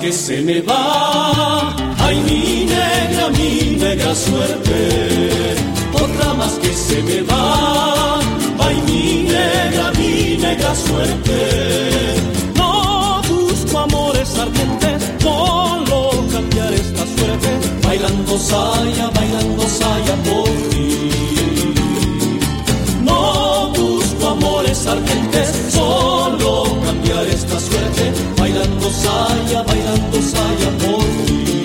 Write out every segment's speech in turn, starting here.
que se me va. Ay, mi negra, mi negra suerte. Otra más que se me va. Ay, mi negra, mi negra suerte. No busco amores ardientes, solo cambiar esta suerte. Bailando saya, bailando saya por ti. No busco amores ardientes, solo cambiar esta suerte. Bailando bailando saya por ti.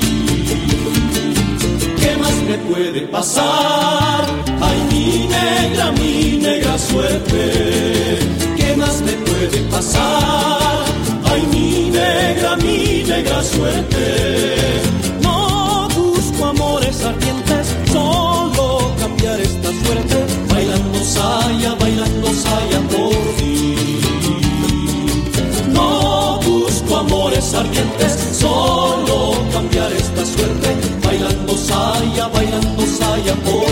¿Qué más me puede pasar? Ay, mi negra, mi negra suerte. ¿Qué más me puede pasar? Ay, mi negra, mi negra suerte. Ardientes, solo cambiar esta suerte. Bailando saya, bailando saya por